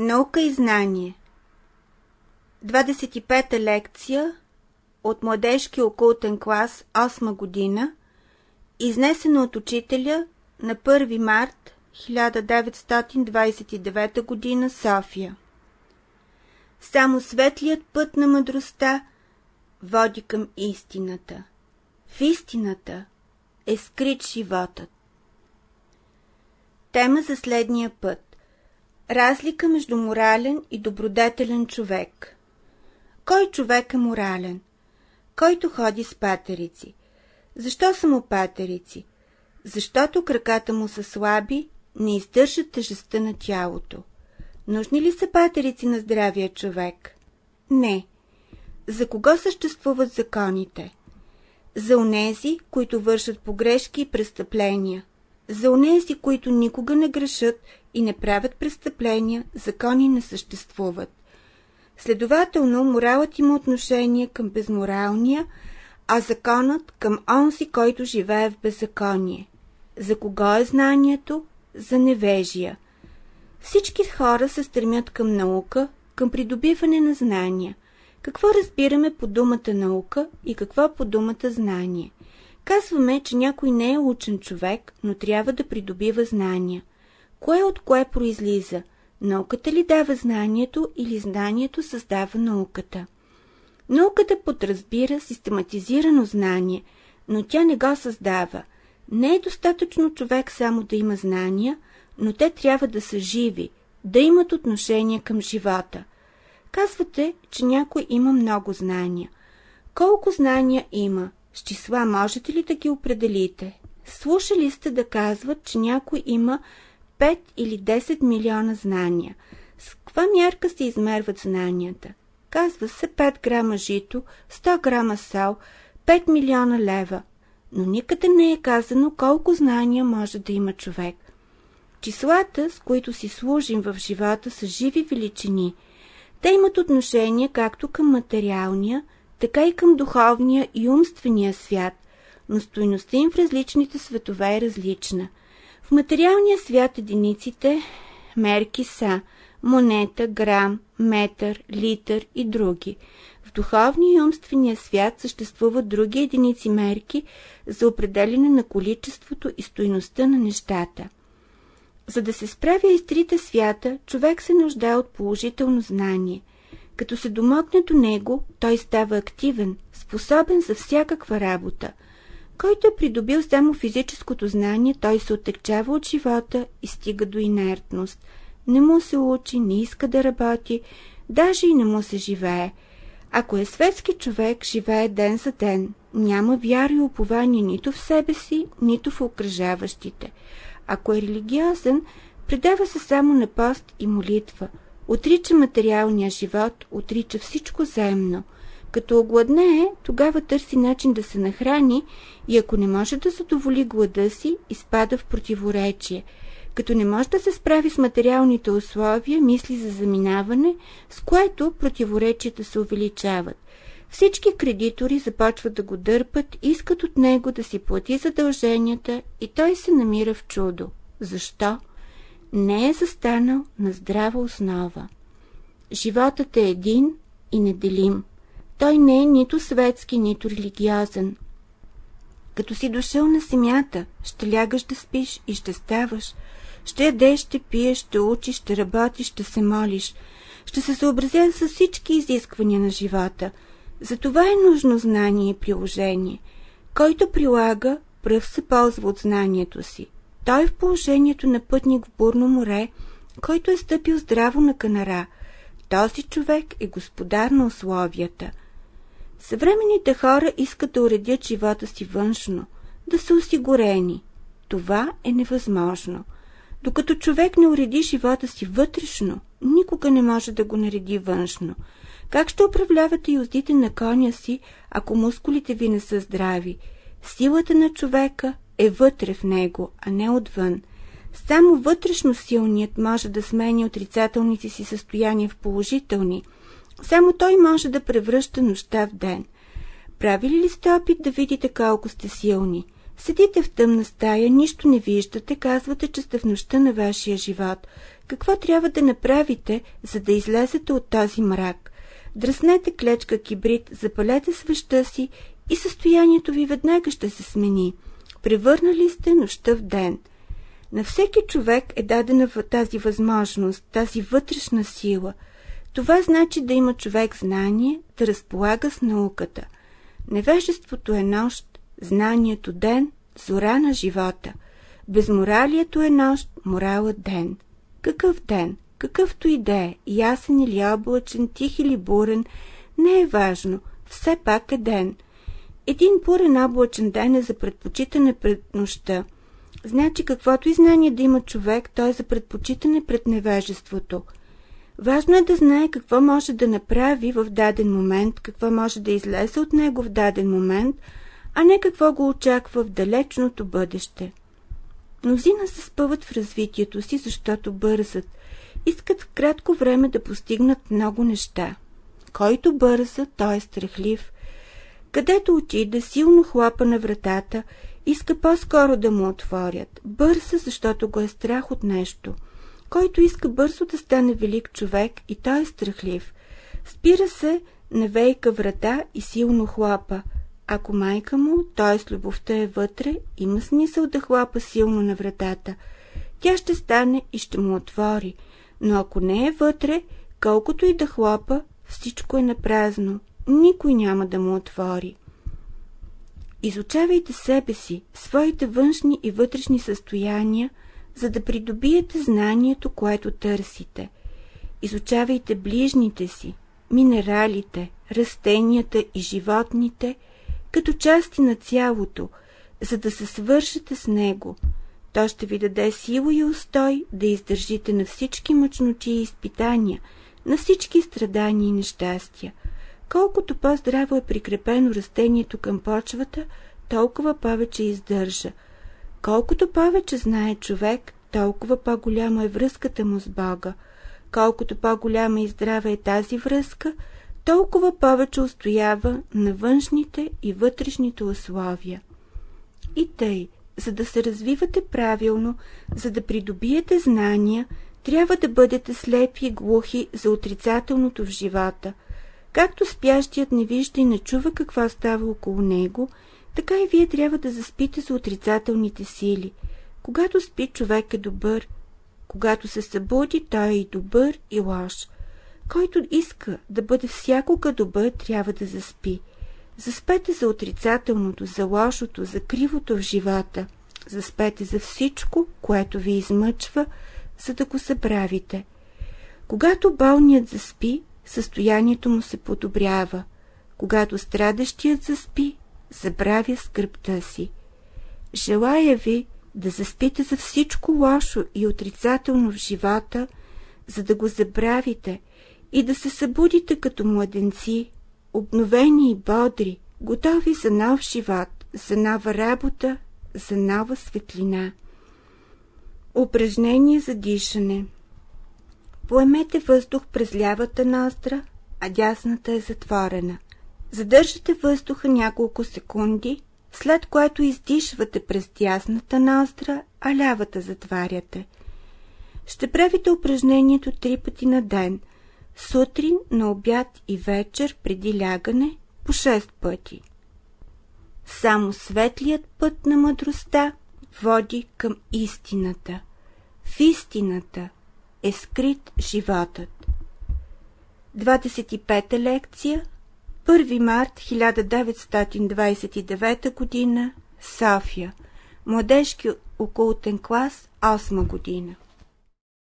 Наука и знание 25-та лекция от младежки окултен клас 8 година, изнесена от учителя на 1 март 1929 година София. Само светлият път на мъдростта води към истината. В истината е скрит животът. Тема за следния път. Разлика между морален и добродетелен човек. Кой човек е морален? Който ходи с патерици. Защо са му патерици? Защото краката му са слаби, не издържат тежестта на тялото. Нужни ли са патерици на здравия човек? Не. За кого съществуват законите? За онези, които вършат погрешки и престъпления. За онези, които никога не грешат и не правят престъпления, закони не съществуват. Следователно, моралът има отношение към безморалния, а законът към онзи, който живее в беззаконие. За кого е знанието? За невежия. Всички хора се стремят към наука, към придобиване на знания. Какво разбираме по думата наука и какво по думата знание? Казваме, че някой не е учен човек, но трябва да придобива знания. Кое от кое произлиза? Науката ли дава знанието или знанието създава науката? Науката подразбира систематизирано знание, но тя не го създава. Не е достатъчно човек само да има знания, но те трябва да са живи, да имат отношение към живота. Казвате, че някой има много знания. Колко знания има? С числа можете ли да ги определите? Слушали сте да казват, че някой има 5 или 10 милиона знания. С каква мярка се измерват знанията? Казва се 5 грама жито, 100 грама сол, 5 милиона лева. Но никъде не е казано колко знания може да има човек. Числата, с които си служим в живота, са живи величини. Те имат отношение както към материалния, така и към духовния и умствения свят, но стойността им в различните светове е различна. В материалния свят единиците мерки са монета, грам, метър, литър и други. В духовния и умствения свят съществуват други единици мерки за определене на количеството и стойността на нещата. За да се справя и с трите свята, човек се нуждае от положително знание – като се домогне до него, той става активен, способен за всякаква работа. Който е придобил само физическото знание, той се отекчава от живота и стига до инертност. Не му се учи, не иска да работи, даже и не му се живее. Ако е светски човек, живее ден за ден. Няма вяра и упование нито в себе си, нито в окръжаващите. Ако е религиозен, предава се само на пост и молитва – Отрича материалния живот, отрича всичко земно. Като огладнее, тогава търси начин да се нахрани и ако не може да задоволи глада си, изпада в противоречие. Като не може да се справи с материалните условия, мисли за заминаване, с което противоречията се увеличават. Всички кредитори започват да го дърпат, искат от него да си плати задълженията и той се намира в чудо. Защо? Не е застанал на здрава основа. Животът е един и неделим. Той не е нито светски, нито религиозен. Като си дошъл на земята, ще лягаш да спиш и ще ставаш. Ще ядеш, ще пиеш, ще учиш, ще работиш, ще се молиш. Ще се съобразя с всички изисквания на живота. За това е нужно знание и приложение. Който прилага, пръв се ползва от знанието си. Той е в положението на пътник в бурно море, който е стъпил здраво на канара. Този човек е господар на условията. Съвременните хора искат да уредят живота си външно, да са осигурени. Това е невъзможно. Докато човек не уреди живота си вътрешно, никога не може да го нареди външно. Как ще управлявате юздите на коня си, ако мускулите ви не са здрави? Силата на човека е вътре в него, а не отвън. Само вътрешно силният може да сменя отрицателните си състояния в положителни. Само той може да превръща нощта в ден. Правили ли сте опит да видите колко сте силни? Седите в тъмна стая, нищо не виждате, казвате, че сте в нощта на вашия живот. Какво трябва да направите, за да излезете от този мрак? Дръснете клечка кибрид, запалете свеща си и състоянието ви веднага ще се смени. Превърнали сте нощта в ден. На всеки човек е дадена тази възможност, тази вътрешна сила. Това значи да има човек знание, да разполага с науката. Невежеството е нощ, знанието ден, зора на живота. Безморалието е нощ, моралът ден. Какъв ден? Какъвто и да е, ясен или облачен, тих или бурен, не е важно, все пак е ден. Един бурен облачен ден е за предпочитане пред нощта. Значи каквото и знание да има човек, той е за предпочитане пред невежеството. Важно е да знае какво може да направи в даден момент, какво може да излезе от него в даден момент, а не какво го очаква в далечното бъдеще. Мнозина се спъват в развитието си, защото бързат. Искат в кратко време да постигнат много неща. Който бърза, той е страхлив. Където отида, силно хлапа на вратата, иска по-скоро да му отворят. Бърза, защото го е страх от нещо. Който иска бързо да стане велик човек и той е страхлив. Спира се на вейка врата и силно хлапа – ако майка му, т.е. любовта е вътре, има смисъл да хлапа силно на вратата. Тя ще стане и ще му отвори, но ако не е вътре, колкото и да хлопа, всичко е напразно. Никой няма да му отвори. Изучавайте себе си, своите външни и вътрешни състояния, за да придобиете знанието, което търсите. Изучавайте ближните си, минералите, растенията и животните – като части на цялото, за да се свършите с него. То ще ви даде сила и устой да издържите на всички мъчноти и изпитания, на всички страдания и нещастия. Колкото по-здраво е прикрепено растението към почвата, толкова повече издържа. Колкото повече знае човек, толкова по-голяма е връзката му с Бога. Колкото по-голяма и здрава е тази връзка, толкова повече устоява на външните и вътрешните условия. И тъй, за да се развивате правилно, за да придобиете знания, трябва да бъдете слепи и глухи за отрицателното в живота. Както спящият не вижда и не чува какво става около него, така и вие трябва да заспите за отрицателните сили. Когато спи, човек е добър. Когато се събуди, той е и добър, и лош. Който иска да бъде всякога добър, трябва да заспи. Заспете за отрицателното, за лошото, за кривото в живота. Заспете за всичко, което ви измъчва, за да го забравите. Когато болният заспи, състоянието му се подобрява. Когато страдащият заспи, забравя скръпта си. Желая ви да заспите за всичко лошо и отрицателно в живота, за да го забравите и да се събудите като младенци, обновени и бодри, готови за нов живот, за нова работа, за нова светлина. Упражнение за дишане Поемете въздух през лявата ноздра, а дясната е затворена. Задържате въздуха няколко секунди, след което издишвате през дясната ноздра, а лявата затваряте. Ще правите упражнението три пъти на ден – сутрин, на обяд и вечер преди лягане по 6 пъти. Само светлият път на мъдростта води към истината. В истината е скрит животът. 25-та лекция 1 март 1929 г. София Младежки окултен клас 8 година